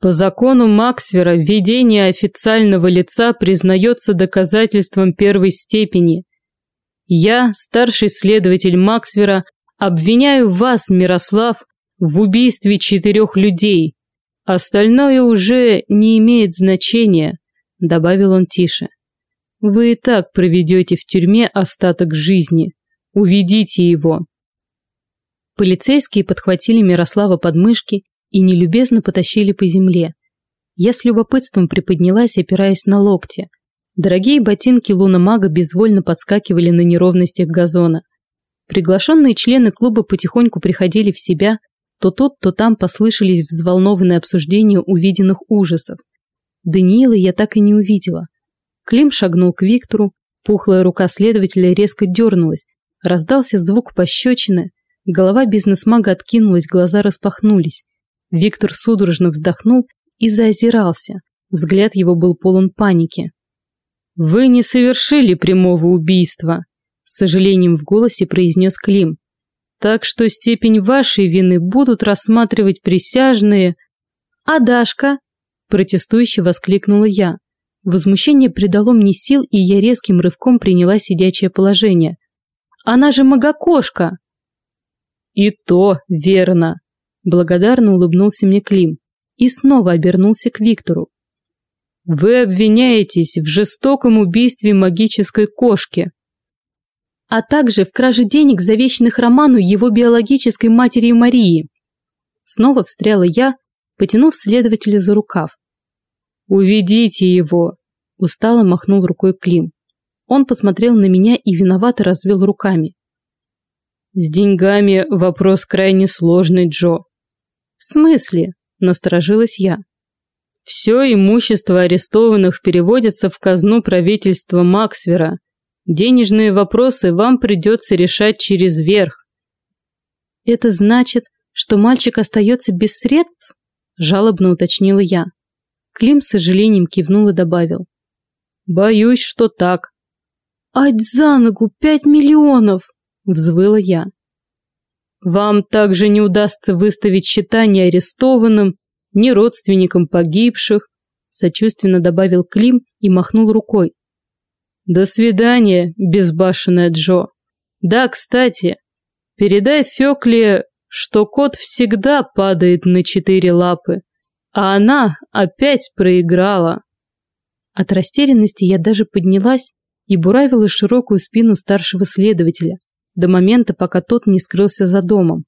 По закону Максвера введение официального лица признается доказательством первой степени. Я, старший следователь Максвера, обвиняю вас, Мирослав, в убийстве четырех людей. Остальное уже не имеет значения, добавил он тише. Вы и так проведете в тюрьме остаток жизни. Уведите его. Полицейские подхватили Мирослава под мышки и нелюбезно потащили по земле. Я с любопытством приподнялась, опираясь на локти. Дорогие ботинки луномага безвольно подскакивали на неровностях газона. Приглашенные члены клуба потихоньку приходили в себя, то тут, то там послышались взволнованные обсуждения увиденных ужасов. Даниила я так и не увидела. Клим шагнул к Виктору, пухлая рука следователя резко дернулась, раздался звук пощечины, голова бизнесмага откинулась, глаза распахнулись. Виктор судорожно вздохнул и заозирался. Взгляд его был полон паники. «Вы не совершили прямого убийства», – с сожалением в голосе произнес Клим. «Так что степень вашей вины будут рассматривать присяжные...» «А Дашка?» – протестующе воскликнула я. Возмущение придало мне сил, и я резким рывком приняла сидячее положение. «Она же магокошка!» «И то верно!» Благодарно улыбнулся мне Клим и снова обернулся к Виктору. Вы обвиняетесь в жестоком убийстве магической кошки, а также в краже денег, завещанных Роману его биологической матери Марии. Снова встряла я, потянув следователя за рукав. «Уведите его!» – устало махнул рукой Клим. Он посмотрел на меня и виновато развел руками. «С деньгами вопрос крайне сложный, Джо. «В смысле?» – насторожилась я. «Все имущество арестованных переводится в казну правительства Максвера. Денежные вопросы вам придется решать через верх». «Это значит, что мальчик остается без средств?» – жалобно уточнила я. Клим с сожалением кивнул и добавил. «Боюсь, что так». «Ать за ногу, пять миллионов!» – взвыла я. Вам также не удастся выставить счета ни арестованным, ни родственникам погибших, сочувственно добавил Клим и махнул рукой. До свидания, безбашенная Джо. Да, кстати, передай Фёкле, что кот всегда падает на четыре лапы, а она опять проиграла. От растерянности я даже поднялась и буравила широкую спину старшего следователя, до момента, пока тот не скрылся за домом.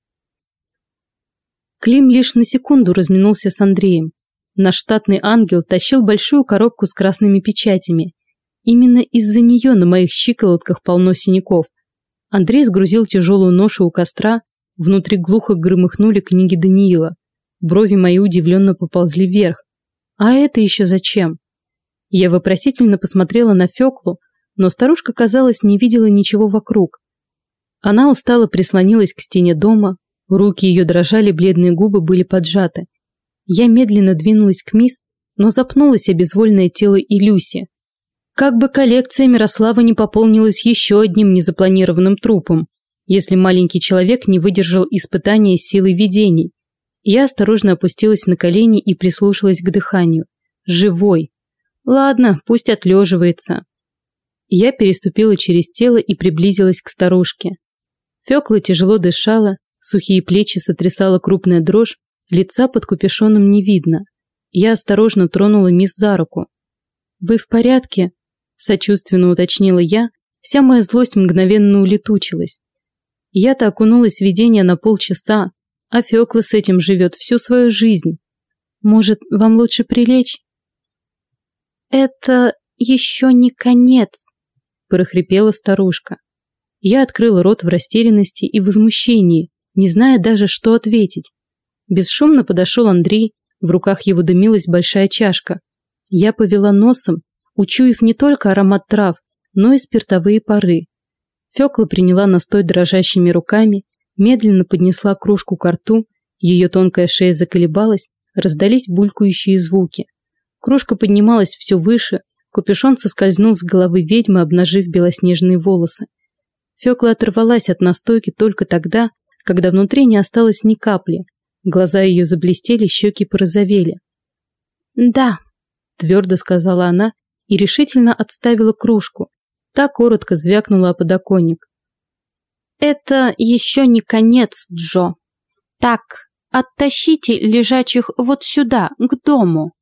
Клим лишь на секунду разминулся с Андреем. Наш штатный ангел тащил большую коробку с красными печатями. Именно из-за нее на моих щиколотках полно синяков. Андрей сгрузил тяжелую ношу у костра, внутри глухо громыхнули книги Даниила. Брови мои удивленно поползли вверх. А это еще зачем? Я вопросительно посмотрела на Феклу, но старушка, казалось, не видела ничего вокруг. Она устало прислонилась к стене дома, руки ее дрожали, бледные губы были поджаты. Я медленно двинулась к мисс, но запнулась о безвольное тело Илюси. Как бы коллекция Мирослава не пополнилась еще одним незапланированным трупом, если маленький человек не выдержал испытания силой видений. Я осторожно опустилась на колени и прислушалась к дыханию. Живой. Ладно, пусть отлеживается. Я переступила через тело и приблизилась к старушке. Фёкла тяжело дышала, сухие плечи сотрясала крупная дрожь, лица под капюшоном не видно. Я осторожно тронула мисс за руку. «Вы в порядке?» – сочувственно уточнила я, вся моя злость мгновенно улетучилась. Я-то окунулась в видение на полчаса, а Фёкла с этим живет всю свою жизнь. Может, вам лучше прилечь? Это еще не конец, прохрипела старушка. Я открыла рот в растерянности и возмущении, не зная даже, что ответить. Бесшумно подошел Андрей, в руках его дымилась большая чашка. Я повела носом, учуяв не только аромат трав, но и спиртовые пары. Фёкла приняла настой дрожащими руками, медленно поднесла кружку к рту, ее тонкая шея заколебалась, раздались булькающие звуки. Кружка поднималась все выше, капюшон соскользнул с головы ведьмы, обнажив белоснежные волосы. Фёкла оторвалась от настойки только тогда, когда внутри не осталось ни капли. Глаза ее заблестели, щеки порозовели. Да, твердо сказала она и решительно отставила кружку. Та коротко звякнула о подоконник. Это еще не конец, Джо. Так, оттащите лежачих вот сюда, к дому.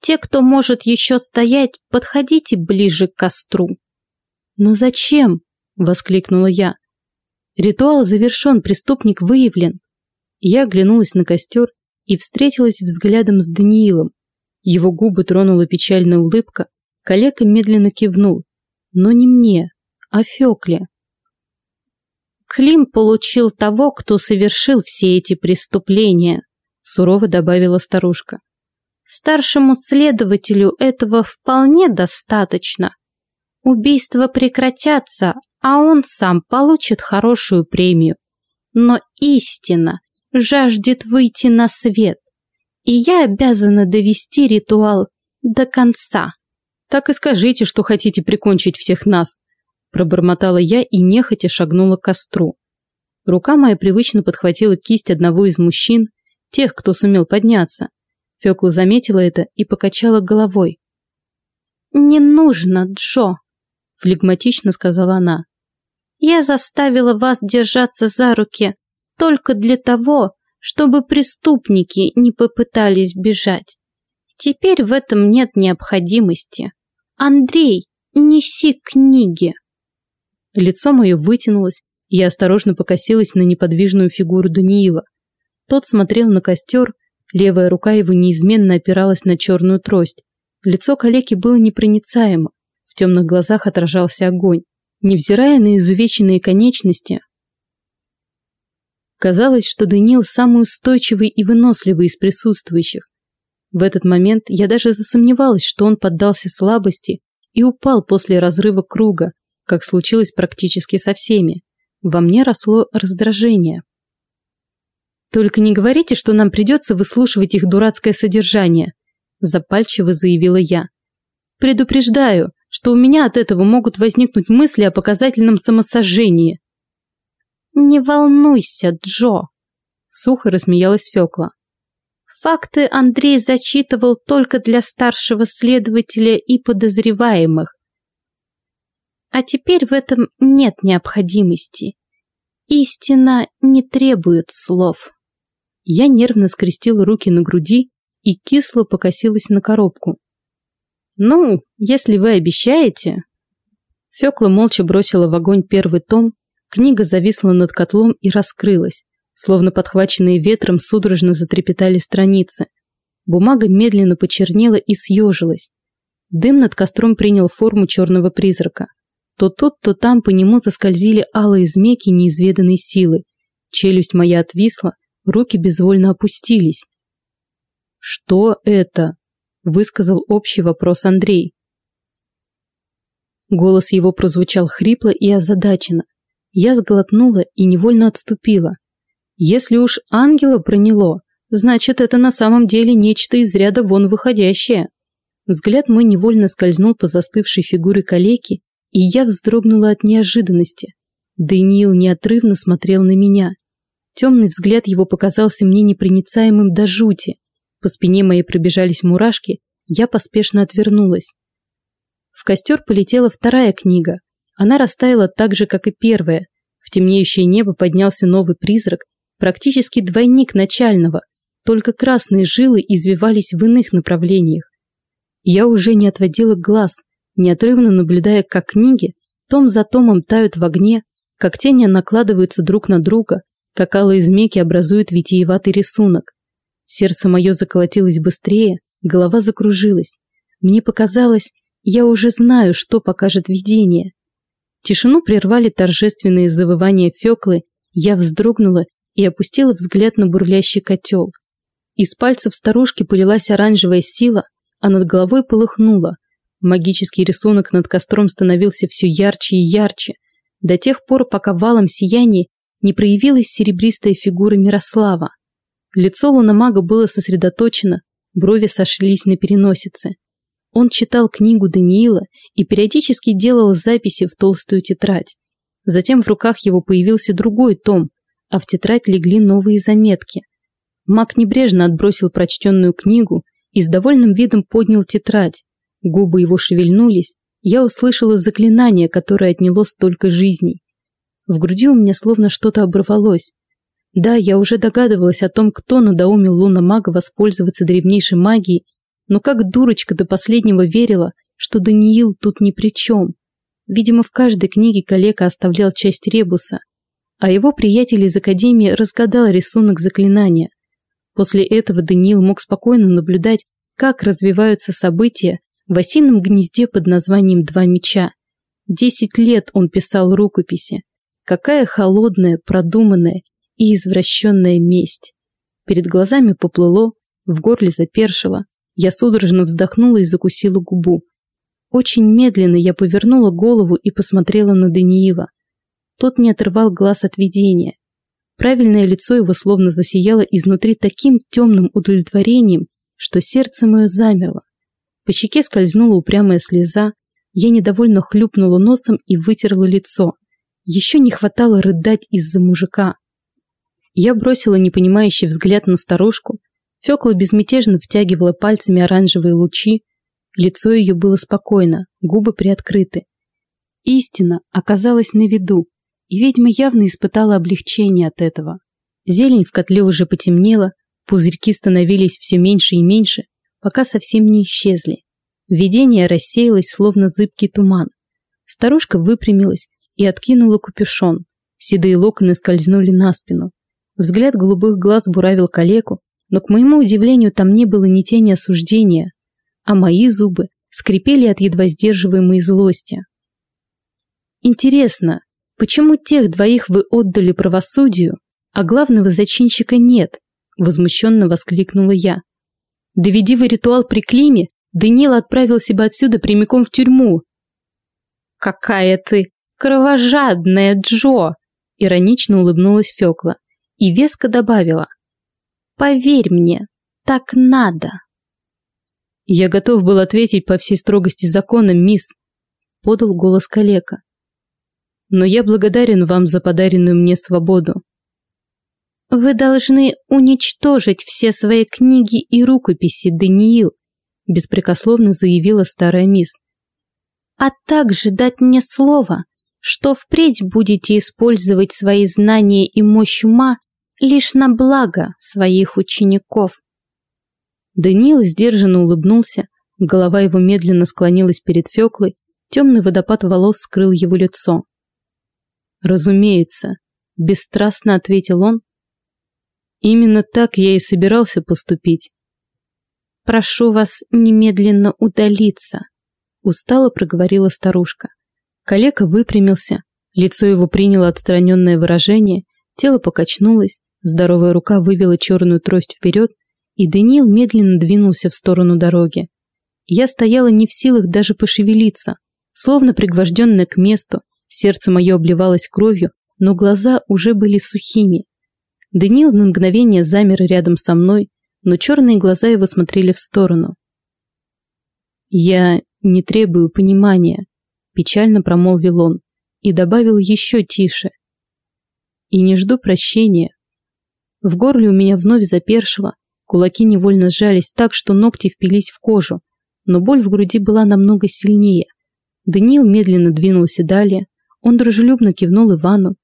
Те, кто может еще стоять, подходите ближе к костру. Но зачем? Воскликнула я. Ритуал завершен, преступник выявлен. Я оглянулась на костер и встретилась взглядом с Даниилом. Его губы тронула печальная улыбка, коллега медленно кивнул. Но не мне, а Фёкле. Клим получил того, кто совершил все эти преступления, сурово добавила старушка. Старшему следователю этого вполне достаточно. Убийства прекратятся, а он сам получит хорошую премию. Но истина жаждет выйти на свет, и я обязана довести ритуал до конца. Так и скажите, что хотите прикончить всех нас, пробормотала я и нехотя шагнула к костру. Рука моя привычно подхватила кисть одного из мужчин, тех, кто сумел подняться. Фёкла заметила это и покачала головой. «Не нужно, Джо», – флегматично сказала она. «Я заставила вас держаться за руки только для того, чтобы преступники не попытались бежать. Теперь в этом нет необходимости. Андрей, неси книги». Лицо мое вытянулось, и я осторожно покосилась на неподвижную фигуру Даниила. Тот смотрел на костер, Левая рука его неизменно опиралась на черную трость. Лицо калеки было непроницаемо. В темных глазах отражался огонь. Невзирая на изувеченные конечности, казалось, что Даниил самый устойчивый и выносливый из присутствующих. В этот момент я даже засомневалась, что он поддался слабости и упал после разрыва круга, как случилось практически со всеми. Во мне росло раздражение. Только не говорите, что нам придется выслушивать их дурацкое содержание, запальчиво заявила я. Предупреждаю, что у меня от этого могут возникнуть мысли о показательном самосожжении. Не волнуйся, Джо, сухо рассмеялась Фёкла. Факты Андрей зачитывал только для старшего следователя и подозреваемых. А теперь в этом нет необходимости. Истина не требует слов. Я нервно скрестила руки на груди и кисло покосилась на коробку. «Ну, если вы обещаете...» Фёкла молча бросила в огонь первый том, книга зависла над котлом и раскрылась. Словно подхваченные ветром судорожно затрепетали страницы. Бумага медленно почернела и съежилась. Дым над костром принял форму черного призрака. То тут, то там по нему заскользили алые змейки неизведанной силы. Челюсть моя отвисла, Руки безвольно опустились. «Что это?» – высказал общий вопрос Андрей. Голос его прозвучал хрипло и озадаченно. Я сглотнула и невольно отступила. Если уж ангела проняло, значит, это на самом деле нечто из ряда вон выходящее. Взгляд мой невольно скользнул по застывшей фигуре калеки, и я вздрогнула от неожиданности. Даниил неотрывно смотрел на меня. Темный взгляд его показался мне непроницаемым до жути. По спине моей пробежались мурашки, я поспешно отвернулась. В костер полетела вторая книга. Она растаяла так же, как и первая. В темнеющее небо поднялся новый призрак, практически двойник начального, только красные жилы извивались в иных направлениях. Я уже не отводила глаз, неотрывно наблюдая, как книги том за томом тают в огне, как тени накладываются друг на друга, как алые змейки образуют витиеватый рисунок. Сердце мое заколотилось быстрее, голова закружилась. Мне показалось, я уже знаю, что покажет видение. Тишину прервали торжественные завывания Феклы, я вздрогнула и опустила взгляд на бурлящий котел. Из пальцев старушки полилась оранжевая сила, а над головой полыхнула. Магический рисунок над костром становился все ярче и ярче, до тех пор, пока валом сияния не проявилась серебристая фигура Мирослава. Лицо луномага было сосредоточено, брови сошлись на переносице. Он читал книгу Даниила и периодически делал записи в толстую тетрадь. Затем в руках его появился другой том, а в тетрадь легли новые заметки. Маг небрежно отбросил прочтенную книгу и с довольным видом поднял тетрадь. Губы его шевельнулись, я услышала заклинание, которое отняло столько жизней. В груди у меня словно что-то оборвалось. Да, я уже догадывалась о том, кто надоумил луна мага воспользоваться древнейшей магией, но как дурочка до последнего верила, что Даниил тут ни при чем. Видимо, в каждой книге коллега оставлял часть ребуса, а его приятель из Академии разгадал рисунок заклинания. После этого Даниил мог спокойно наблюдать, как развиваются события в осином гнезде под названием «Два меча». Десять лет он писал рукописи. Какая холодная, продуманная и извращенная месть. Перед глазами поплыло, в горле запершило. Я судорожно вздохнула и закусила губу. Очень медленно я повернула голову и посмотрела на Даниила. Тот не отрывал глаз от видения. Правильное лицо его словно засияло изнутри таким темным удовлетворением, что сердце мое замерло. По щеке скользнула упрямая слеза, я недовольно хлюпнула носом и вытерла лицо. Еще не хватало рыдать из-за мужика. Я бросила непонимающий взгляд на старушку. Фёкла безмятежно втягивала пальцами оранжевые лучи. Лицо ее было спокойно, губы приоткрыты. Истина оказалась на виду, и ведьма явно испытала облегчение от этого. Зелень в котле уже потемнела, пузырьки становились все меньше и меньше, пока совсем не исчезли. Видение рассеялось, словно зыбкий туман. Старушка выпрямилась и откинула капюшон. Седые локоны скользнули на спину. Взгляд голубых глаз буравил калеку, но, к моему удивлению, там не было ни тени осуждения, а мои зубы скрипели от едва сдерживаемой злости. Интересно, почему тех двоих вы отдали правосудию, а главного зачинщика нет? Возмущенно воскликнула я. Доведи вы ритуал при Климе, Даниил отправил себя отсюда прямиком в тюрьму. Какая ты кровожадная, Джо! Иронично улыбнулась Фёкла и веско добавила. «Поверь мне, так надо». «Я готов был ответить по всей строгости закона, мисс», – подал голос калека. «Но я благодарен вам за подаренную мне свободу». «Вы должны уничтожить все свои книги и рукописи, Даниил», – беспрекословно заявила старая мисс. «А также дать мне слово, что впредь будете использовать свои знания и мощь ума лишь на благо своих учеников. Даниил сдержанно улыбнулся, голова его медленно склонилась перед Феклой, темный водопад волос скрыл его лицо. «Разумеется», – бесстрастно ответил он. «Именно так я и собирался поступить». «Прошу вас немедленно удалиться», – устало проговорила старушка. Калека выпрямился, лицо его приняло отстраненное выражение, тело покачнулось, здоровая рука вывела черную трость вперед, и Даниил медленно двинулся в сторону дороги. Я стояла не в силах даже пошевелиться, словно пригвожденная к месту, сердце мое обливалось кровью, но глаза уже были сухими. Даниил на мгновение замер рядом со мной, но черные глаза его смотрели в сторону. «Я не требую понимания», печально промолвил он и добавил еще тише. И не жду прощения. В горле у меня вновь запершило, кулаки невольно сжались так, что ногти впились в кожу, но боль в груди была намного сильнее. Даниил медленно двинулся далее, он дружелюбно кивнул Ивану.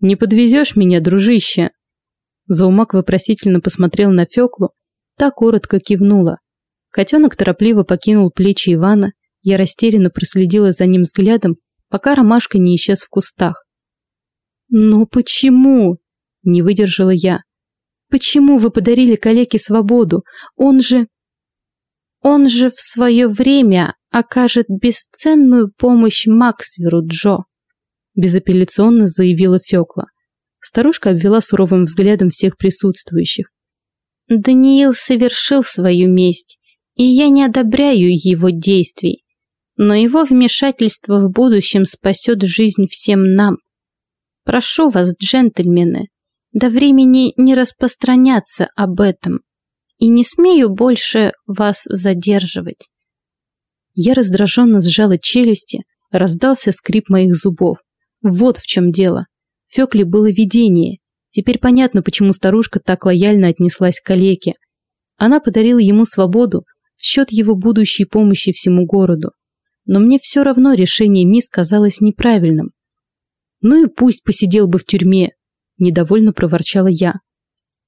«Не подвезешь меня, дружище?» Заумак вопросительно посмотрел на Феклу, та коротко кивнула. Котенок торопливо покинул плечи Ивана я растерянно проследила за ним взглядом, пока ромашка не исчез в кустах. «Но почему?» – не выдержала я. «Почему вы подарили калеке свободу? Он же...» «Он же в свое время окажет бесценную помощь Максверу Джо», – безапелляционно заявила Фёкла. Старушка обвела суровым взглядом всех присутствующих. «Даниил совершил свою месть, и я не одобряю его действий но его вмешательство в будущем спасет жизнь всем нам. Прошу вас, джентльмены, до времени не распространяться об этом, и не смею больше вас задерживать. Я раздраженно сжала челюсти, раздался скрип моих зубов. Вот в чем дело. Фёкле было видение. Теперь понятно, почему старушка так лояльно отнеслась к калеке. Она подарила ему свободу в счет его будущей помощи всему городу. Но мне все равно решение мисс казалось неправильным. Ну и пусть посидел бы в тюрьме, недовольно проворчала я.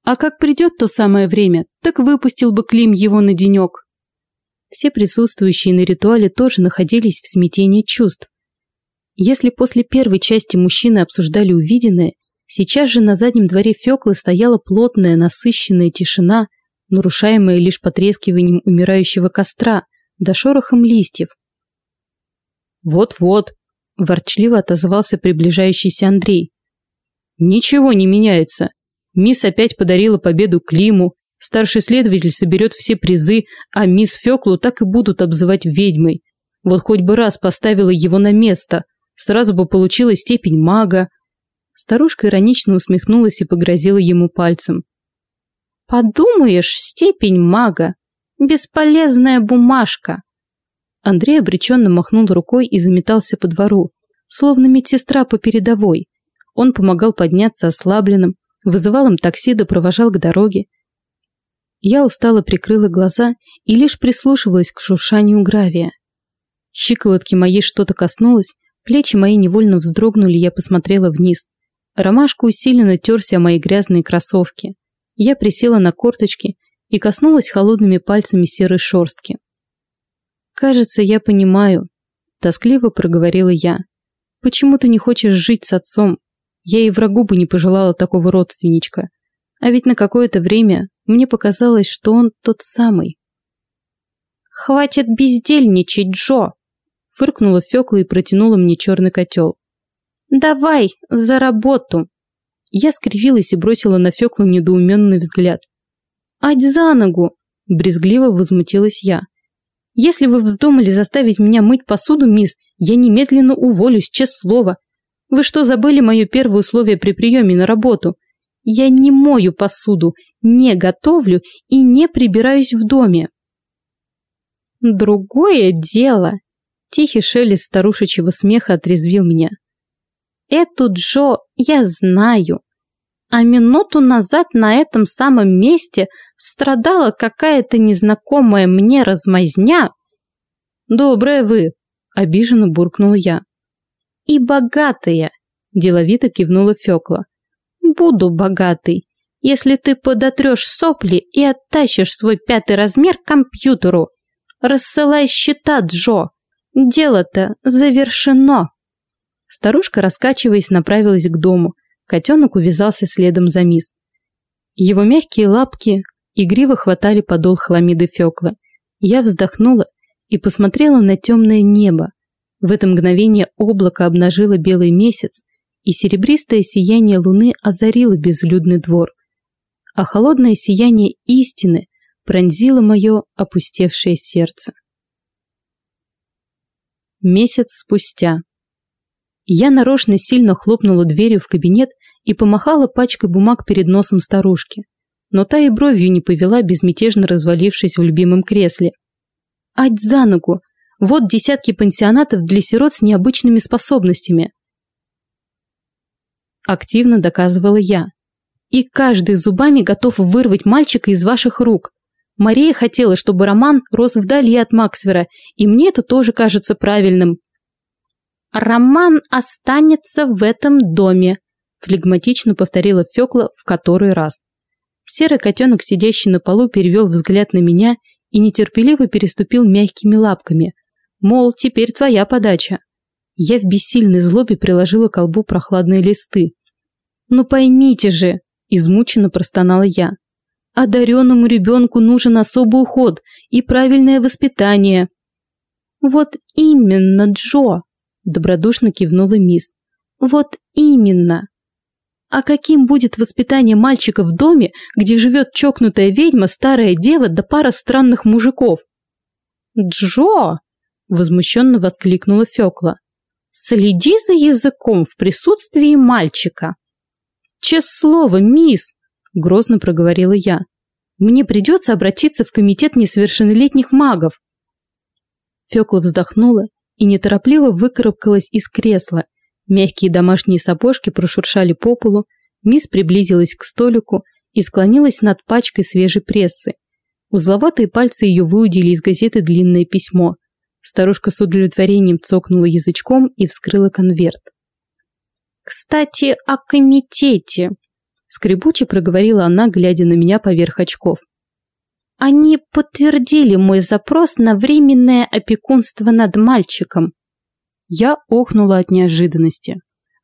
А как придет то самое время, так выпустил бы Клим его на денек. Все присутствующие на ритуале тоже находились в смятении чувств. Если после первой части мужчины обсуждали увиденное, сейчас же на заднем дворе Феклы стояла плотная, насыщенная тишина, нарушаемая лишь потрескиванием умирающего костра да шорохом листьев. «Вот-вот», – ворчливо отозвался приближающийся Андрей. «Ничего не меняется. Мисс опять подарила победу Климу, старший следователь соберет все призы, а мисс Феклу так и будут обзывать ведьмой. Вот хоть бы раз поставила его на место, сразу бы получила степень мага». Старушка иронично усмехнулась и погрозила ему пальцем. Подумаешь, степень мага. Бесполезная бумажка. Андрей обреченно махнул рукой и заметался по двору, словно медсестра по передовой. Он помогал подняться ослабленным, вызывал им такси да провожал к дороге. Я устало прикрыла глаза и лишь прислушивалась к шуршанию гравия. Щиколотки моей что-то коснулось, плечи мои невольно вздрогнули, я посмотрела вниз. Ромашка усиленно терся о мои грязные кроссовки. Я присела на корточки и коснулась холодными пальцами серой шорстки. «Кажется, я понимаю», – тоскливо проговорила я. «Почему ты не хочешь жить с отцом? Я и врагу бы не пожелала такого родственничка. А ведь на какое-то время мне показалось, что он тот самый». «Хватит бездельничать, Джо!» – фыркнула Фёкла и протянула мне черный котел. «Давай, за работу!» Я скривилась и бросила на Феклу недоуменный взгляд. «Ать за ногу!» – брезгливо возмутилась я. «Если вы вздумали заставить меня мыть посуду, мисс, я немедленно уволюсь, честное слово. Вы что, забыли мое первое условие при приеме на работу? Я не мою посуду, не готовлю и не прибираюсь в доме». «Другое дело!» Тихий шелест старушечьего смеха отрезвил меня. Эту Джо я знаю. А минуту назад на этом самом месте страдала какая-то незнакомая мне размазня. «Добрая вы!» – обиженно буркнула я. «И богатая!» – деловито кивнула Фёкла. «Буду богатый, если ты подотрешь сопли и оттащишь свой пятый размер к компьютеру. Рассылай счета, Джо. Дело-то завершено!» Старушка, раскачиваясь, направилась к дому. Котенок увязался следом за мисс. Его мягкие лапки игриво хватали подол хламиды Фёклы. Я вздохнула и посмотрела на темное небо. В это мгновение облако обнажило белый месяц, и серебристое сияние луны озарило безлюдный двор. А холодное сияние истины пронзило мое опустевшее сердце. Месяц спустя. Я нарочно сильно хлопнула дверью в кабинет и помахала пачкой бумаг перед носом старушки. Но та и бровью не повела, безмятежно развалившись в любимом кресле. Ать за ногу! Вот десятки пансионатов для сирот с необычными способностями. Активно доказывала я. И каждый зубами готов вырвать мальчика из ваших рук. Мария хотела, чтобы Роман рос вдали от Максвера, и мне это тоже кажется правильным. «Роман останется в этом доме», – флегматично повторила Фёкла в который раз. Серый котенок, сидящий на полу, перевел взгляд на меня и нетерпеливо переступил мягкими лапками. Мол, теперь твоя подача. Я в бессильной злобе приложила к колбу прохладные листы. «Ну поймите же!» – измученно простонала я. «Одаренному ребенку нужен особый уход и правильное воспитание». «Вот именно, Джо!» Добродушно кивнула мисс. Вот именно. А каким будет воспитание мальчика в доме, где живет чокнутая ведьма, старая дева да пара странных мужиков? Джо! Возмущенно воскликнула Фёкла. Следи за языком в присутствии мальчика. Честное слово, мисс, грозно проговорила я. Мне придется обратиться в комитет несовершеннолетних магов. Фёкла вздохнула и неторопливо выкарабкалась из кресла. Мягкие домашние сапожки прошуршали по полу, мисс приблизилась к столику и склонилась над пачкой свежей прессы. Узловатые пальцы ее выудили из газеты длинное письмо. Старушка с удовлетворением цокнула язычком и вскрыла конверт. «Кстати, о комитете», – скребуче проговорила она, глядя на меня поверх очков. «Они подтвердили мой запрос на временное опекунство над мальчиком». Я охнула от неожиданности,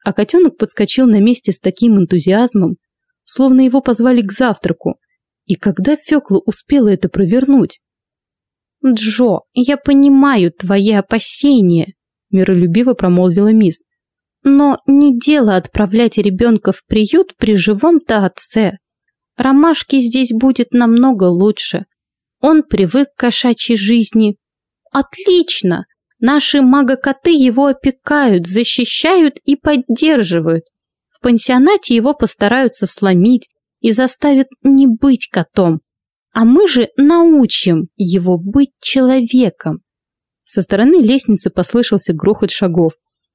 а котенок подскочил на месте с таким энтузиазмом, словно его позвали к завтраку. И когда Фёкла успела это провернуть? «Джо, я понимаю твои опасения», – миролюбиво промолвила мисс. Но не дело отправлять ребенка в приют при живом-то отце. Ромашке здесь будет намного лучше. Он привык к кошачьей жизни. Отлично! Наши мага-коты его опекают, защищают и поддерживают. В пансионате его постараются сломить и заставят не быть котом. А мы же научим его быть человеком. Со стороны лестницы послышался грохот шагов.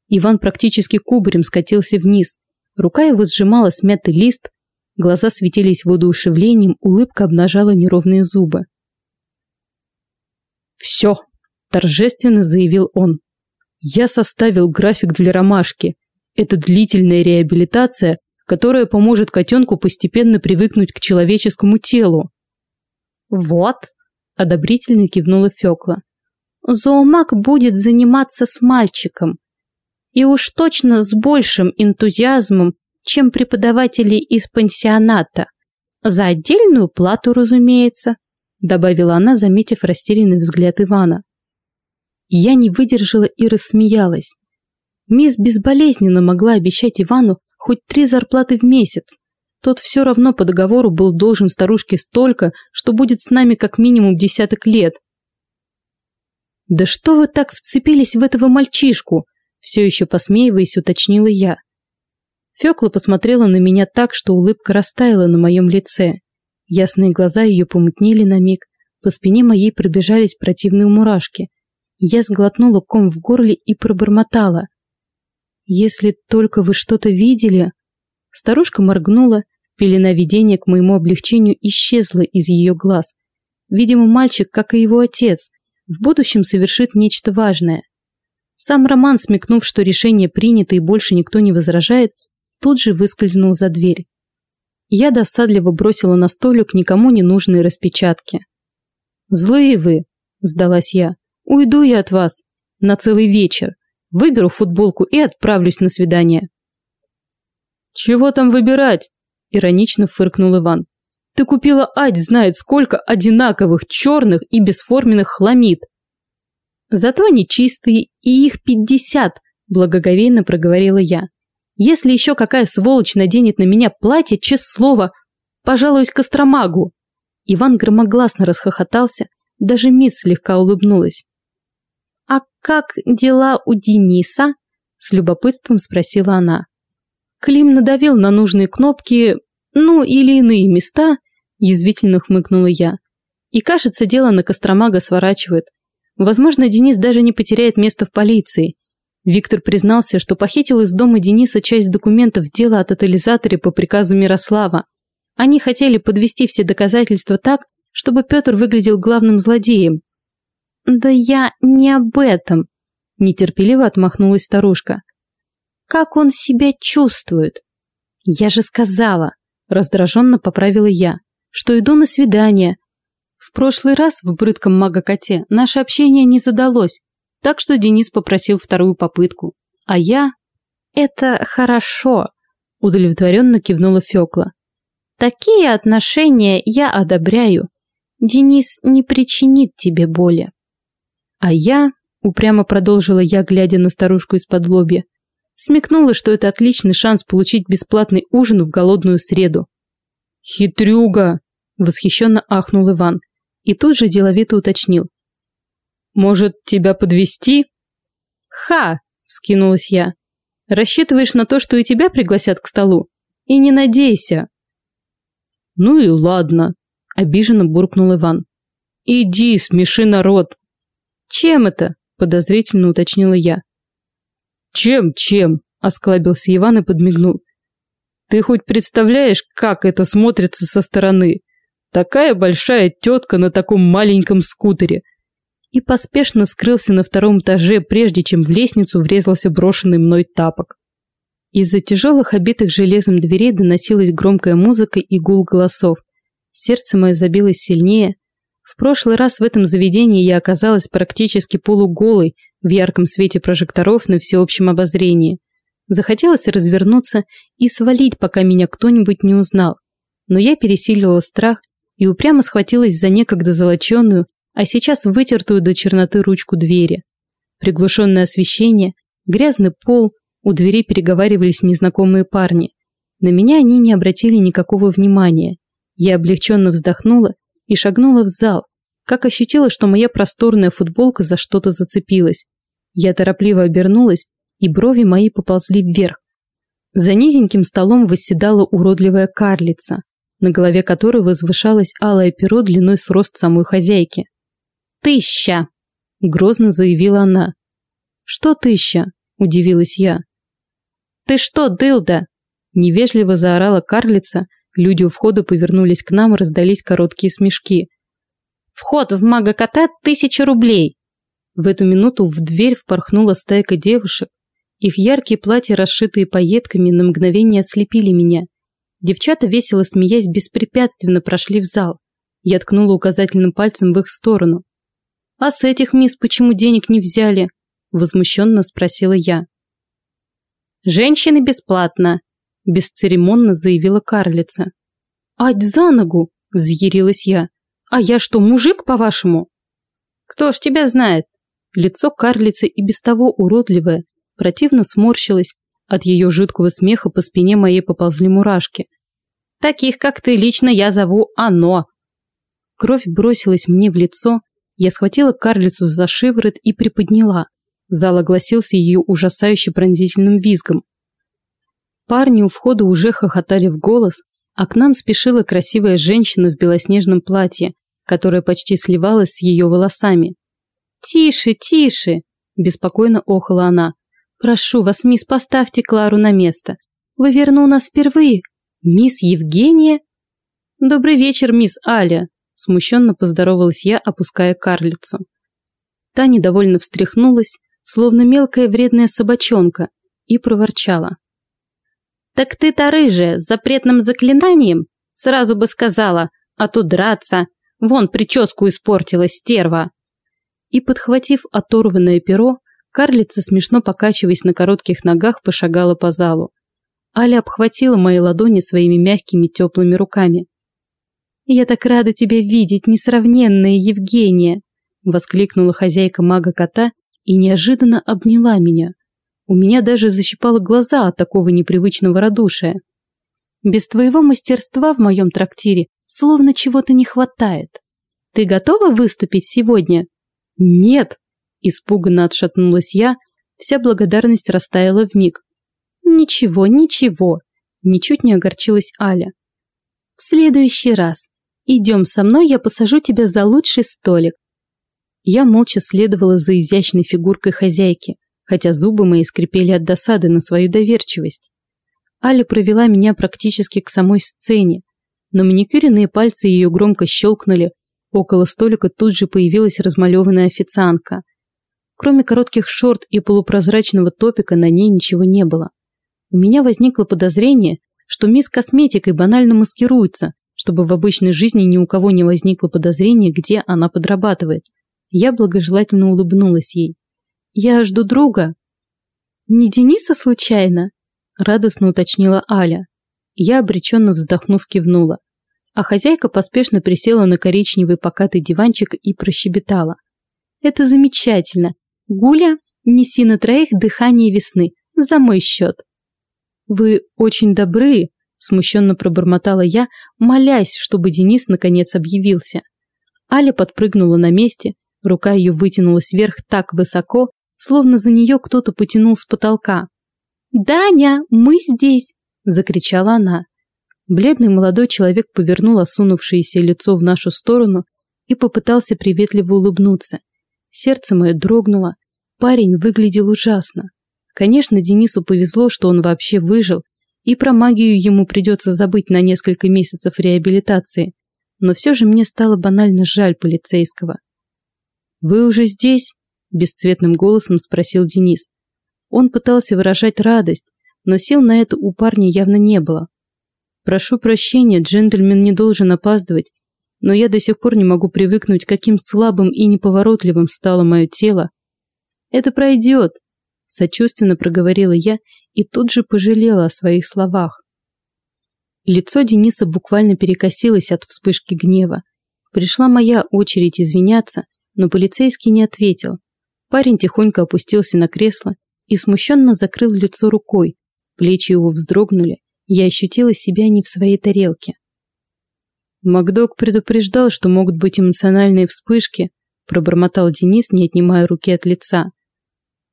Иван практически кубарем скатился вниз. Рука его сжимала смятый лист, глаза светились воодушевлением, улыбка обнажала неровные зубы. «Все!» – торжественно заявил он. «Я составил график для ромашки. Это длительная реабилитация, которая поможет котенку постепенно привыкнуть к человеческому телу». «Вот!» – одобрительно кивнула Фёкла. «Зоомаг будет заниматься с мальчиком и уж точно с большим энтузиазмом, чем преподаватели из пансионата. За отдельную плату, разумеется, добавила она, заметив растерянный взгляд Ивана. Я не выдержала и рассмеялась. Мисс безболезненно могла обещать Ивану хоть три зарплаты в месяц. Тот все равно по договору был должен старушке столько, что будет с нами как минимум десяток лет. «Да что вы так вцепились в этого мальчишку?» Все еще посмеиваясь, уточнила я. Фёкла посмотрела на меня так, что улыбка растаяла на моем лице. Ясные глаза ее помутнели на миг, по спине моей пробежались противные мурашки. Я сглотнула ком в горле и пробормотала. «Если только вы что-то видели...» Старушка моргнула, пелена видения к моему облегчению исчезла из ее глаз. Видимо, мальчик, как и его отец, в будущем совершит нечто важное. Сам Роман, смекнув, что решение принято и больше никто не возражает, тут же выскользнул за дверь. Я досадливо бросила на столик никому не нужные распечатки. «Злые вы!» – сдалась я. «Уйду я от вас на целый вечер. Выберу футболку и отправлюсь на свидание». «Чего там выбирать?» – иронично фыркнул Иван. «Ты купила ать знает сколько одинаковых черных и бесформенных хламид. Зато они чистые, и их пятьдесят, благоговейно проговорила я. Если еще какая сволочь наденет на меня платье, честное слово, пожалуюсь Костромагу. Иван громогласно расхохотался, даже мисс слегка улыбнулась. «А как дела у Дениса?» – с любопытством спросила она. Клим надавил на нужные кнопки, ну или иные места, язвительно хмыкнула я. И кажется, дело на Костромага сворачивает. Возможно, Денис даже не потеряет место в полиции. Виктор признался, что похитил из дома Дениса часть документов дела о тотализаторе по приказу Мирослава. Они хотели подвести все доказательства так, чтобы Петр выглядел главным злодеем. «Да я не об этом», – нетерпеливо отмахнулась старушка. «Как он себя чувствует?» «Я же сказала», – раздраженно поправила я, – «что иду на свидание, в прошлый раз в брыдком мага-коте наше общение не задалось, так что Денис попросил вторую попытку. А я... Это хорошо, удовлетворенно кивнула Фёкла. Такие отношения я одобряю. Денис не причинит тебе боли. А я, упрямо продолжила я, глядя на старушку из-под лобья, смекнула, что это отличный шанс получить бесплатный ужин в голодную среду. «Хитрюга!» – восхищенно ахнул Иван и тут же деловито уточнил. «Может, тебя подвести? «Ха!» – вскинулась я. «Рассчитываешь на то, что и тебя пригласят к столу? И не надейся!» «Ну и ладно», – обиженно буркнул Иван. «Иди, смеши народ!» «Чем это?» – подозрительно уточнила я. «Чем, чем?» – осклабился Иван и подмигнул. «Ты хоть представляешь, как это смотрится со стороны? Такая большая тетка на таком маленьком скутере. И поспешно скрылся на втором этаже, прежде чем в лестницу врезался брошенный мной тапок. Из-за тяжелых обитых железом дверей доносилась громкая музыка и гул голосов. Сердце мое забилось сильнее. В прошлый раз в этом заведении я оказалась практически полуголой в ярком свете прожекторов на всеобщем обозрении. Захотелось развернуться и свалить, пока меня кто-нибудь не узнал. Но я пересилила страх и упрямо схватилась за некогда золоченую, а сейчас вытертую до черноты ручку двери. Приглушенное освещение, грязный пол, у двери переговаривались незнакомые парни. На меня они не обратили никакого внимания. Я облегченно вздохнула и шагнула в зал, как ощутила, что моя просторная футболка за что-то зацепилась. Я торопливо обернулась и брови мои поползли вверх. За низеньким столом восседала уродливая карлица, на голове которой возвышалось алое перо длиной с рост самой хозяйки. «Тыща!» – грозно заявила она. «Что тыща?» – удивилась я. «Ты что, дылда?» – невежливо заорала карлица. Люди у входа повернулись к нам раздались короткие смешки. «Вход в мага-кота – тысяча рублей!» В эту минуту в дверь впорхнула стайка девушек, их яркие платья, расшитые пайетками, на мгновение ослепили меня. Девчата, весело смеясь, беспрепятственно прошли в зал. Я ткнула указательным пальцем в их сторону. «А с этих, мисс, почему денег не взяли?» Возмущенно спросила я. «Женщины бесплатно», – бесцеремонно заявила карлица. «Ать за ногу!» – взъярилась я. «А я что, мужик, по-вашему?» «Кто ж тебя знает?» Лицо карлицы и без того уродливое, противно сморщилась, от ее жидкого смеха по спине моей поползли мурашки. «Таких, как ты, лично я зову Оно!» Кровь бросилась мне в лицо, я схватила карлицу за шиворот и приподняла. Зал огласился ее ужасающе пронзительным визгом. Парни у входа уже хохотали в голос, а к нам спешила красивая женщина в белоснежном платье, которая почти сливалась с ее волосами. «Тише, тише!» – беспокойно охала она. Прошу вас, мисс, поставьте Клару на место. Вы верно у нас впервые. Мисс Евгения? Добрый вечер, мисс Аля. Смущенно поздоровалась я, опуская карлицу. Та недовольно встряхнулась, словно мелкая вредная собачонка, и проворчала. «Так ты-то рыжая, с запретным заклинанием? Сразу бы сказала, а то драться. Вон прическу испортила стерва!» И, подхватив оторванное перо, Карлица, смешно покачиваясь на коротких ногах, пошагала по залу. Аля обхватила мои ладони своими мягкими теплыми руками. «Я так рада тебя видеть, несравненная Евгения!» Воскликнула хозяйка мага-кота и неожиданно обняла меня. У меня даже защипало глаза от такого непривычного радушия. «Без твоего мастерства в моем трактире словно чего-то не хватает. Ты готова выступить сегодня?» «Нет!» Испуганно отшатнулась я, вся благодарность растаяла в миг. Ничего, ничего, ничуть не огорчилась Аля. В следующий раз. Идем со мной, я посажу тебя за лучший столик. Я молча следовала за изящной фигуркой хозяйки, хотя зубы мои скрипели от досады на свою доверчивость. Аля провела меня практически к самой сцене, но маникюренные пальцы ее громко щелкнули, около столика тут же появилась размалеванная официантка – Кроме коротких шорт и полупрозрачного топика на ней ничего не было. У меня возникло подозрение, что мисс косметикой банально маскируется, чтобы в обычной жизни ни у кого не возникло подозрения, где она подрабатывает. Я благожелательно улыбнулась ей. «Я жду друга». «Не Дениса случайно?» – радостно уточнила Аля. Я, обреченно вздохнув, кивнула. А хозяйка поспешно присела на коричневый покатый диванчик и прощебетала. «Это замечательно. Гуля, неси на троих дыхание весны. За мой счет. Вы очень добры, смущенно пробормотала я, молясь, чтобы Денис наконец объявился. Аля подпрыгнула на месте, рука ее вытянулась вверх так высоко, словно за нее кто-то потянул с потолка. «Даня, мы здесь!» – закричала она. Бледный молодой человек повернул осунувшееся лицо в нашу сторону и попытался приветливо улыбнуться. Сердце мое дрогнуло. Парень выглядел ужасно. Конечно, Денису повезло, что он вообще выжил, и про магию ему придется забыть на несколько месяцев реабилитации. но все же мне стало банально жаль полицейского. «Вы уже здесь?» – бесцветным голосом спросил Денис. Он пытался выражать радость, но сил на это у парня явно не было. «Прошу прощения, джентльмен не должен опаздывать, но я до сих пор не могу привыкнуть, каким слабым и неповоротливым стало мое тело. Это пройдет, сочувственно проговорила я и тут же пожалела о своих словах. Лицо Дениса буквально перекосилось от вспышки гнева. Пришла моя очередь извиняться, но полицейский не ответил. Парень тихонько опустился на кресло и смущенно закрыл лицо рукой. Плечи его вздрогнули, я ощутила себя не в своей тарелке. Макдок предупреждал, что могут быть эмоциональные вспышки, пробормотал Денис, не отнимая руки от лица.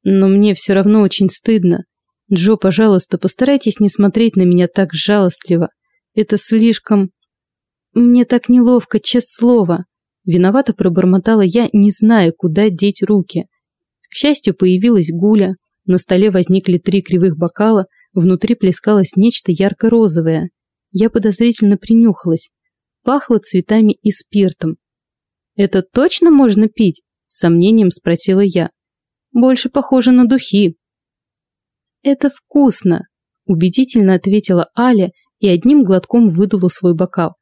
Но мне все равно очень стыдно. Джо, пожалуйста, постарайтесь не смотреть на меня так жалостливо. Это слишком... Мне так неловко, честное слово. Виновато пробормотала я, не зная, куда деть руки. К счастью, появилась гуля. На столе возникли три кривых бокала, внутри плескалось нечто ярко-розовое. Я подозрительно принюхалась. Пахло цветами и спиртом. «Это точно можно пить?» – с сомнением спросила я. «Больше похоже на духи». «Это вкусно», – убедительно ответила Аля и одним глотком выдула свой бокал.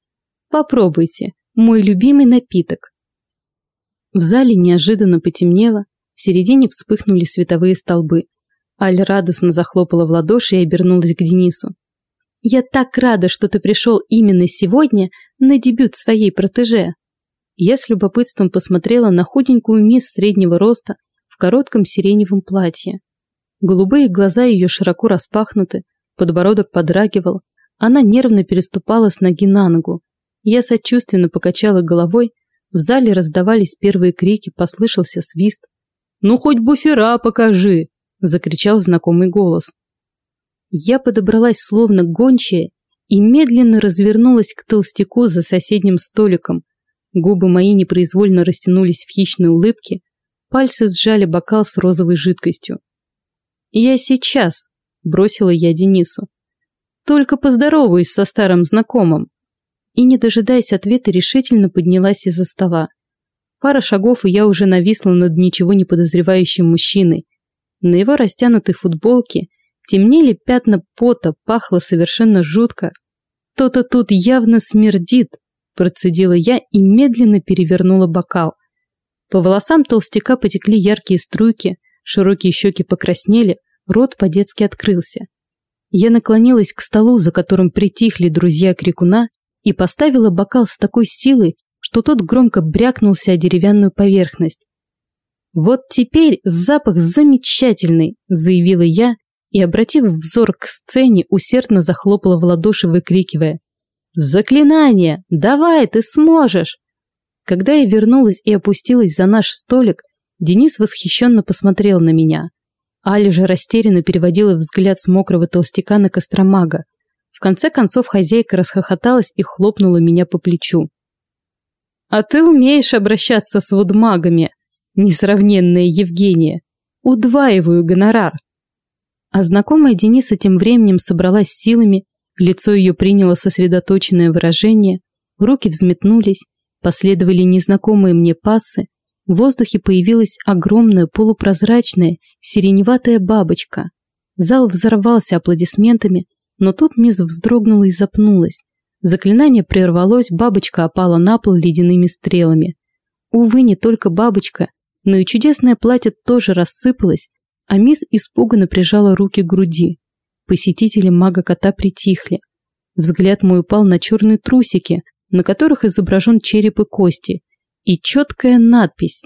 «Попробуйте, мой любимый напиток». В зале неожиданно потемнело, середине вспыхнули световые столбы. Аля радостно захлопала в ладоши и обернулась к Денису. «Я так рада, что ты пришел именно сегодня на дебют своей протеже». Я с любопытством посмотрела на худенькую мисс среднего роста в коротком сиреневом платье. Голубые глаза ее широко распахнуты, подбородок подрагивал, она нервно переступала с ноги на ногу. Я сочувственно покачала головой, в зале раздавались первые крики, послышался свист. «Ну хоть буфера покажи!» – закричал знакомый голос. Я подобралась словно гончая и медленно развернулась к толстяку за соседним столиком. Губы мои непроизвольно растянулись в хищной улыбке, пальцы сжали бокал с розовой жидкостью. «Я сейчас», – бросила я Денису. «Только поздороваюсь со старым знакомым». И, не дожидаясь ответа, решительно поднялась из-за стола. Пара шагов, и я уже нависла над ничего не подозревающим мужчиной. На его растянутой футболке – Темнели пятна пота, пахло совершенно жутко. «То-то тут явно смердит», – процедила я и медленно перевернула бокал. По волосам толстяка потекли яркие струйки, широкие щеки покраснели, рот по-детски открылся. Я наклонилась к столу, за которым притихли друзья крикуна, и поставила бокал с такой силой, что тот громко брякнулся о деревянную поверхность. «Вот теперь запах замечательный», – заявила я и, обратив взор к сцене, усердно захлопала в ладоши, выкрикивая «Заклинание! Давай, ты сможешь!» Когда я вернулась и опустилась за наш столик, Денис восхищенно посмотрел на меня. Аля же растерянно переводила взгляд с мокрого толстяка на Костромага. В конце концов хозяйка расхохоталась и хлопнула меня по плечу. «А ты умеешь обращаться с водмагами, несравненная Евгения. Удваиваю гонорар». А знакомая Дениса тем временем собралась силами, лицо ее приняло сосредоточенное выражение, руки взметнулись, последовали незнакомые мне пасы, в воздухе появилась огромная полупрозрачная сиреневатая бабочка. Зал взорвался аплодисментами, но тут мисс вздрогнула и запнулась. Заклинание прервалось, бабочка опала на пол ледяными стрелами. Увы, не только бабочка, но и чудесное платье тоже рассыпалось, а мисс испуганно прижала руки к груди. Посетители мага-кота притихли. Взгляд мой упал на черные трусики, на которых изображен череп и кости, и четкая надпись.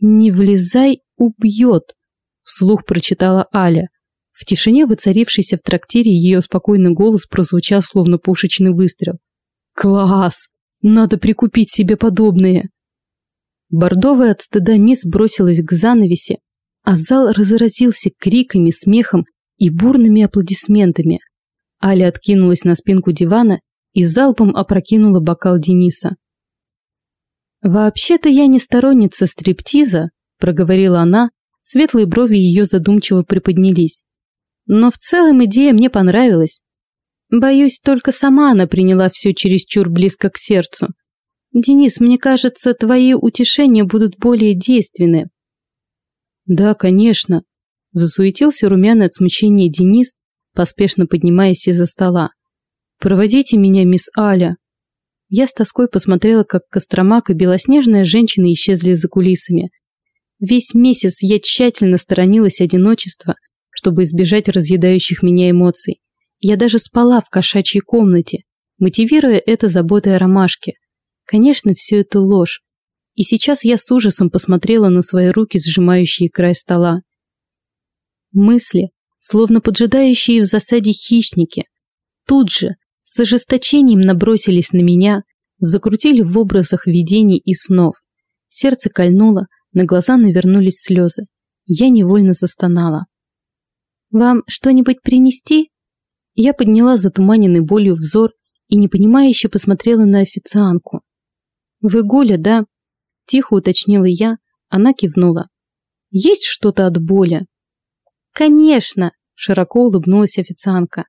«Не влезай, убьет», – вслух прочитала Аля. В тишине, воцарившейся в трактире, ее спокойный голос прозвучал, словно пушечный выстрел. «Класс! Надо прикупить себе подобные!» Бордовая от стыда мисс бросилась к занавеси, а зал разразился криками, смехом и бурными аплодисментами. Аля откинулась на спинку дивана и залпом опрокинула бокал Дениса. «Вообще-то я не сторонница стриптиза», – проговорила она, светлые брови ее задумчиво приподнялись. «Но в целом идея мне понравилась. Боюсь, только сама она приняла все чересчур близко к сердцу. Денис, мне кажется, твои утешения будут более действенны. Да, конечно. Засуетился румяный от смущения Денис, поспешно поднимаясь из-за стола. Проводите меня, мисс Аля. Я с тоской посмотрела, как Костромак и белоснежная женщина исчезли за кулисами. Весь месяц я тщательно сторонилась одиночества, чтобы избежать разъедающих меня эмоций. Я даже спала в кошачьей комнате, мотивируя это заботой о ромашке. Конечно, все это ложь. И сейчас я с ужасом посмотрела на свои руки, сжимающие край стола. Мысли, словно поджидающие в засаде хищники, тут же, с ожесточением набросились на меня, закрутили в образах видений и снов. Сердце кольнуло, на глаза навернулись слезы. Я невольно застонала. «Вам что-нибудь принести?» Я подняла затуманенный болью взор и непонимающе посмотрела на официантку. «Вы Гуля, да?» – тихо уточнила я, она кивнула. «Есть что-то от боли?» «Конечно!» – широко улыбнулась официантка.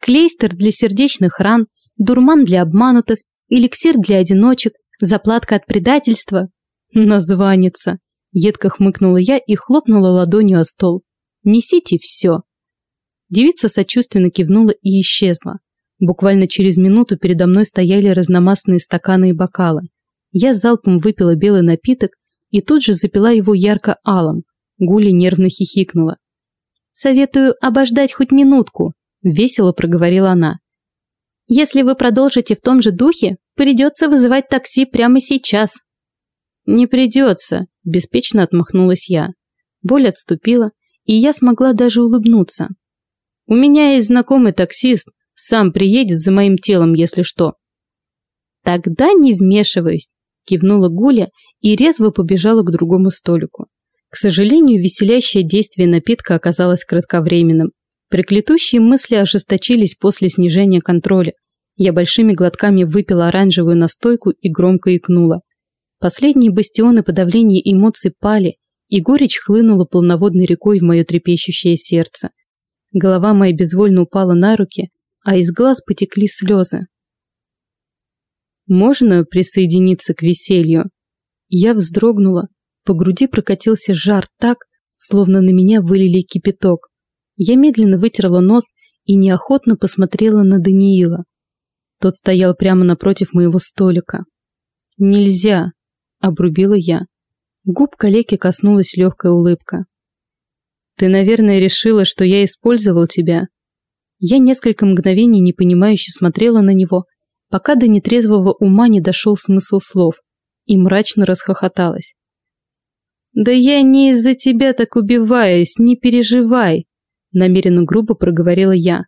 «Клейстер для сердечных ран, дурман для обманутых, эликсир для одиночек, заплатка от предательства». «Названница!» – едко хмыкнула я и хлопнула ладонью о стол. «Несите все!» Девица сочувственно кивнула и исчезла. Буквально через минуту передо мной стояли разномастные стаканы и бокалы. Я залпом выпила белый напиток и тут же запила его ярко-алым. Гуля нервно хихикнула. «Советую обождать хоть минутку», – весело проговорила она. «Если вы продолжите в том же духе, придется вызывать такси прямо сейчас». «Не придется», – беспечно отмахнулась я. Боль отступила, и я смогла даже улыбнуться. У меня есть знакомый таксист, сам приедет за моим телом, если что. Тогда не вмешиваюсь, кивнула Гуля и резво побежала к другому столику. К сожалению, веселящее действие напитка оказалось кратковременным. Приклетущие мысли ожесточились после снижения контроля. Я большими глотками выпила оранжевую настойку и громко икнула. Последние бастионы подавления эмоций пали, и горечь хлынула полноводной рекой в мое трепещущее сердце. Голова моя безвольно упала на руки, а из глаз потекли слезы. «Можно присоединиться к веселью?» Я вздрогнула, по груди прокатился жар так, словно на меня вылили кипяток. Я медленно вытерла нос и неохотно посмотрела на Даниила. Тот стоял прямо напротив моего столика. «Нельзя!» – обрубила я. Губ калеки коснулась легкая улыбка. Ты, наверное, решила, что я использовал тебя. Я несколько мгновений непонимающе смотрела на него, пока до нетрезвого ума не дошел смысл слов, и мрачно расхохоталась. «Да я не из-за тебя так убиваюсь, не переживай», намеренно грубо проговорила я.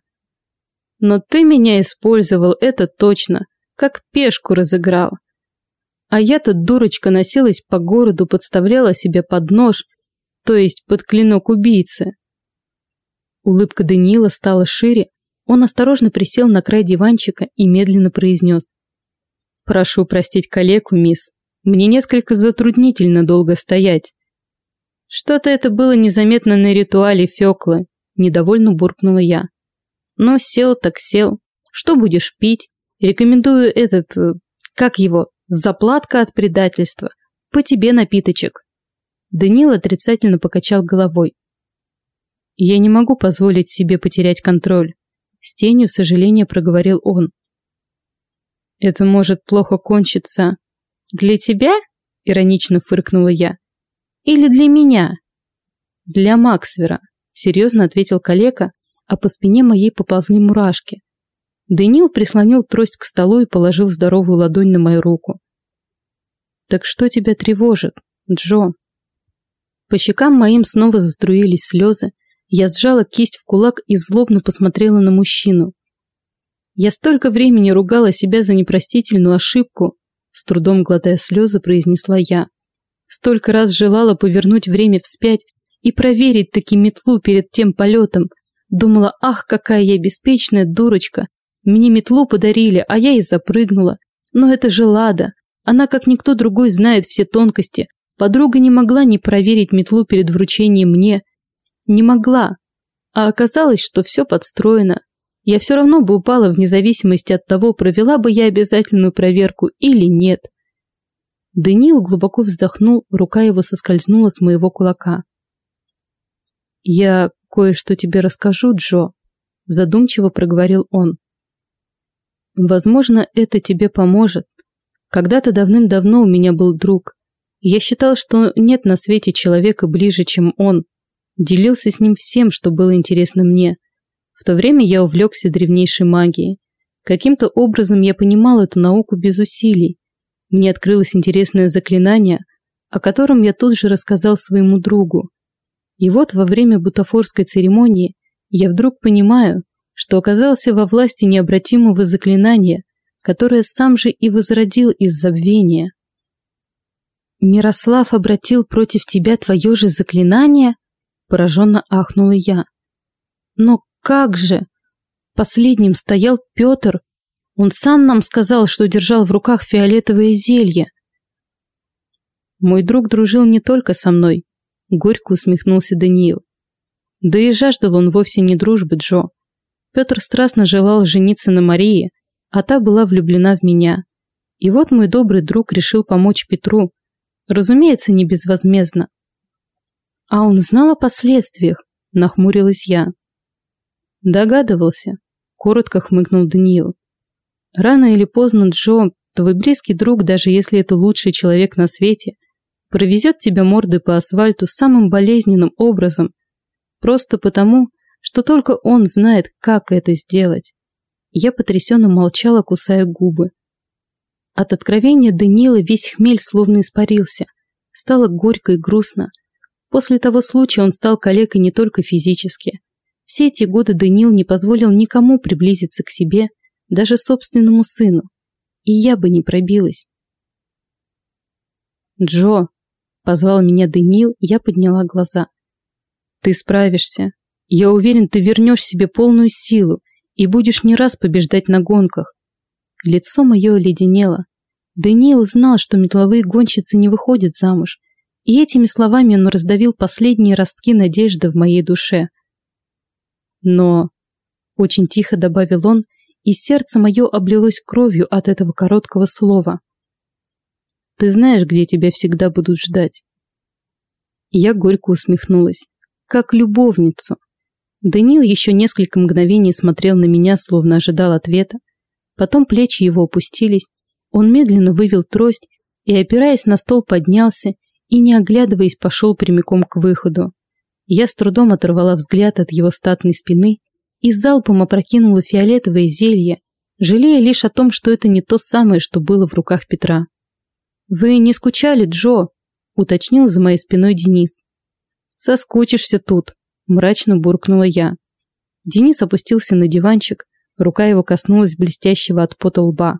«Но ты меня использовал, это точно, как пешку разыграл. А я-то дурочка носилась по городу, подставляла себе под нож, то есть под клинок убийцы. Улыбка Даниила стала шире, он осторожно присел на край диванчика и медленно произнес. «Прошу простить коллегу, мисс. Мне несколько затруднительно долго стоять». «Что-то это было незаметно на ритуале Фёклы», – недовольно буркнула я. «Но сел так сел. Что будешь пить? Рекомендую этот... Э, как его? Заплатка от предательства. По тебе напиточек». Даниил отрицательно покачал головой. «Я не могу позволить себе потерять контроль», – с тенью сожаления проговорил он. «Это может плохо кончиться. Для тебя?» – иронично фыркнула я. «Или для меня?» «Для Максвера», – серьезно ответил калека, а по спине моей поползли мурашки. Даниил прислонил трость к столу и положил здоровую ладонь на мою руку. «Так что тебя тревожит, Джо?» По щекам моим снова заструились слезы. Я сжала кисть в кулак и злобно посмотрела на мужчину. Я столько времени ругала себя за непростительную ошибку, с трудом глотая слезы, произнесла я. Столько раз желала повернуть время вспять и проверить таки метлу перед тем полетом. Думала, ах, какая я беспечная дурочка. Мне метлу подарили, а я и запрыгнула. Но это же Лада. Она, как никто другой, знает все тонкости. Подруга не могла не проверить метлу перед вручением мне. Не могла. А оказалось, что все подстроено. я все равно бы упала вне зависимости от того, провела бы я обязательную проверку или нет. Даниил глубоко вздохнул, рука его соскользнула с моего кулака. «Я кое-что тебе расскажу, Джо», – задумчиво проговорил он. «Возможно, это тебе поможет. Когда-то давным-давно у меня был друг. Я считал, что нет на свете человека ближе, чем он. Делился с ним всем, что было интересно мне. В то время я увлекся древнейшей магией. Каким-то образом я понимал эту науку без усилий. Мне открылось интересное заклинание, о котором я тут же рассказал своему другу. И вот во время бутафорской церемонии я вдруг понимаю, что оказался во власти необратимого заклинания, которое сам же и возродил из забвения. «Мирослав обратил против тебя твое же заклинание?» Пораженно ахнула я. «Но как же? Последним стоял Петр. Он сам нам сказал, что держал в руках фиолетовое зелье. Мой друг дружил не только со мной, горько усмехнулся Даниил. Да и жаждал он вовсе не дружбы, Джо. Петр страстно желал жениться на Марии, а та была влюблена в меня. И вот мой добрый друг решил помочь Петру. Разумеется, не безвозмездно. А он знал о последствиях, нахмурилась я. Догадывался, коротко хмыкнул Даниил. Рано или поздно, Джо, твой близкий друг, даже если это лучший человек на свете, провезет тебя мордой по асфальту самым болезненным образом, просто потому, что только он знает, как это сделать. Я потрясенно молчала, кусая губы. От откровения Даниила весь хмель словно испарился. Стало горько и грустно. После того случая он стал калекой не только физически. Все эти годы Даниил не позволил никому приблизиться к себе, даже собственному сыну. И я бы не пробилась. «Джо!» – позвал меня Даниил, я подняла глаза. «Ты справишься. Я уверен, ты вернешь себе полную силу и будешь не раз побеждать на гонках». Лицо мое оледенело. Даниил знал, что метловые гонщицы не выходят замуж, и этими словами он раздавил последние ростки надежды в моей душе. Но, очень тихо добавил он, и сердце мое облилось кровью от этого короткого слова. Ты знаешь, где тебя всегда будут ждать. Я горько усмехнулась, как любовницу. Даниил еще несколько мгновений смотрел на меня, словно ожидал ответа. Потом плечи его опустились, он медленно вывел трость и, опираясь на стол, поднялся и, не оглядываясь, пошел прямиком к выходу. Я с трудом оторвала взгляд от его статной спины и залпом опрокинула фиолетовое зелье, жалея лишь о том, что это не то самое, что было в руках Петра. «Вы не скучали, Джо?» – уточнил за моей спиной Денис. «Соскучишься тут», – мрачно буркнула я. Денис опустился на диванчик, рука его коснулась блестящего от пота лба.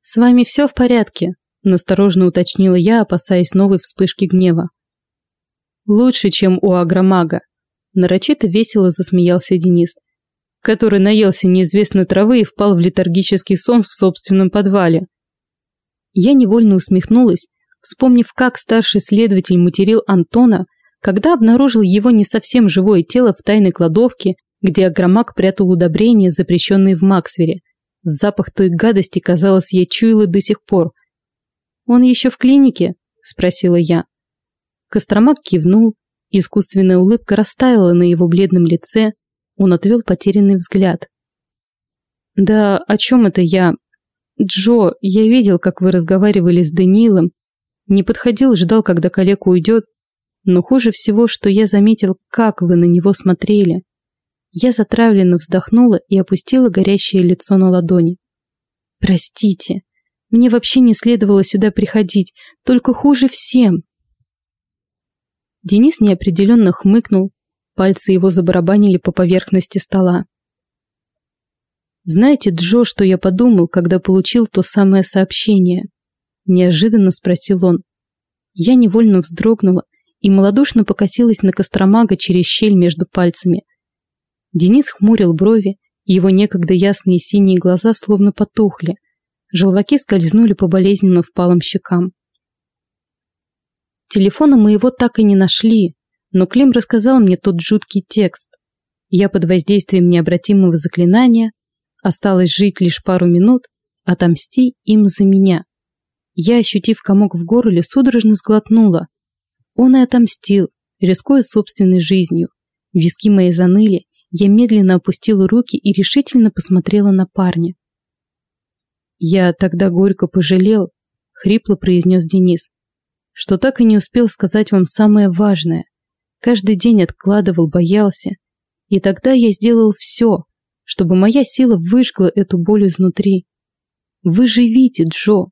«С вами все в порядке?» – насторожно уточнила я, опасаясь новой вспышки гнева. Лучше, чем у агромага. Нарочито весело засмеялся Денис, который наелся неизвестной травы и впал в летаргический сон в собственном подвале. Я невольно усмехнулась, вспомнив, как старший следователь материл Антона, когда обнаружил его не совсем живое тело в тайной кладовке, где агромаг прятал удобрения, запрещенные в Максвере. Запах той гадости, казалось, я чуяла до сих пор. «Он еще в клинике?» – спросила я. Костромак кивнул, искусственная улыбка растаяла на его бледном лице, он отвел потерянный взгляд. «Да о чем это я? Джо, я видел, как вы разговаривали с Даниилом. Не подходил, ждал, когда коллега уйдет. Но хуже всего, что я заметил, как вы на него смотрели. Я затравленно вздохнула и опустила горящее лицо на ладони. Простите, мне вообще не следовало сюда приходить, только хуже всем. Денис неопределенно хмыкнул, пальцы его забарабанили по поверхности стола. «Знаете, Джо, что я подумал, когда получил то самое сообщение?» Неожиданно спросил он. Я невольно вздрогнула и малодушно покосилась на Костромага через щель между пальцами. Денис хмурил брови, его некогда ясные синие глаза словно потухли. Желваки скользнули по болезненно впалым щекам. Телефона моего так и не нашли, но Клим рассказал мне тот жуткий текст. Я под воздействием необратимого заклинания осталось жить лишь пару минут, отомсти им за меня. Я, ощутив комок в горле, судорожно сглотнула. Он и отомстил, рискуя собственной жизнью. Виски мои заныли, я медленно опустила руки и решительно посмотрела на парня. «Я тогда горько пожалел», — хрипло произнес Денис, «что так и не успел сказать вам самое важное. Каждый день откладывал, боялся. И тогда я сделал все, чтобы моя сила выжгла эту боль изнутри. Вы живите, Джо.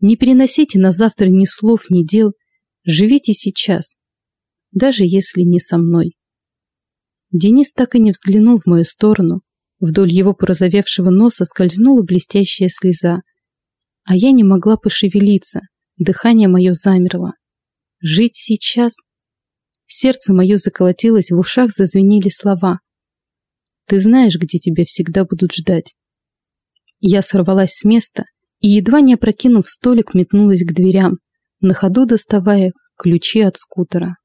Не переносите на завтра ни слов, ни дел. Живите сейчас, даже если не со мной. Денис так и не взглянул в мою сторону. Вдоль его порозовевшего носа скользнула блестящая слеза. А я не могла пошевелиться. Дыхание мое замерло. Жить сейчас? Сердце мое заколотилось, в ушах зазвенели слова. Ты знаешь, где тебя всегда будут ждать. Я сорвалась с места и, едва не опрокинув столик, метнулась к дверям, на ходу доставая ключи от скутера.